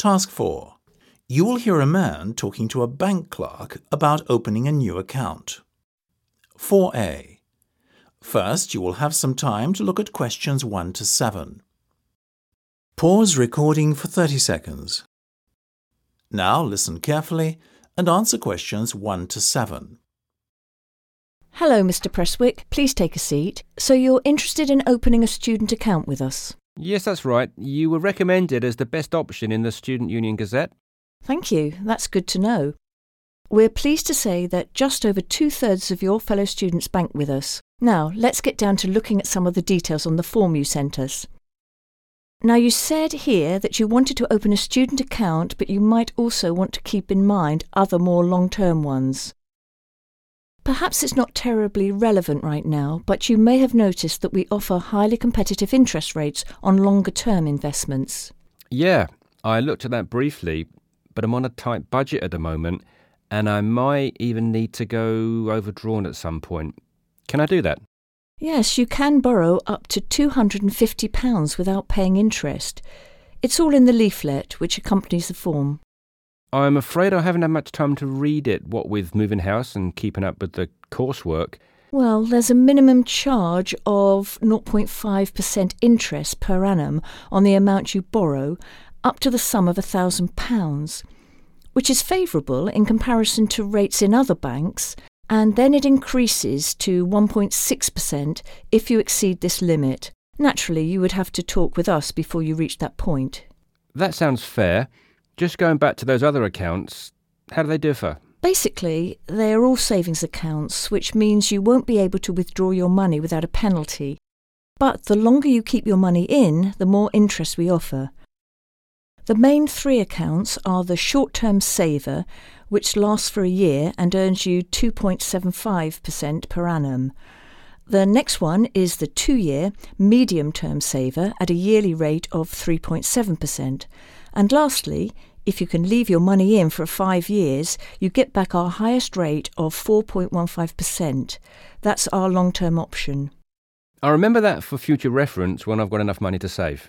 Task 4. You will hear a man talking to a bank clerk about opening a new account. 4a. First, you will have some time to look at questions 1 to 7. Pause recording for 30 seconds. Now listen carefully and answer questions 1 to 7. Hello, Mr. Presswick. Please take a seat. So you're interested in opening a student account with us? Yes, that's right. You were recommended as the best option in the Student Union Gazette. Thank you. That's good to know. We're pleased to say that just over two thirds of your fellow students bank with us. Now, let's get down to looking at some of the details on the form you sent us. Now, you said here that you wanted to open a student account, but you might also want to keep in mind other more long term ones. Perhaps it's not terribly relevant right now, but you may have noticed that we offer highly competitive interest rates on longer term investments. Yeah, I looked at that briefly, but I'm on a tight budget at the moment, and I might even need to go overdrawn at some point. Can I do that? Yes, you can borrow up to £250 without paying interest. It's all in the leaflet which accompanies the form. I'm afraid I haven't had much time to read it, what with moving house and keeping up with the coursework. Well, there's a minimum charge of 0.5% interest per annum on the amount you borrow, up to the sum of £1,000, which is favourable in comparison to rates in other banks, and then it increases to 1.6% if you exceed this limit. Naturally, you would have to talk with us before you reach that point. That sounds fair. Just going back to those other accounts, how do they differ? Basically, they are all savings accounts, which means you won't be able to withdraw your money without a penalty. But the longer you keep your money in, the more interest we offer. The main three accounts are the short term saver, which lasts for a year and earns you 2.75% per annum. The next one is the two year medium term saver at a yearly rate of 3.7%. And lastly, if you can leave your money in for five years, you get back our highest rate of 4.15%. That's our long term option. I remember that for future reference when I've got enough money to save.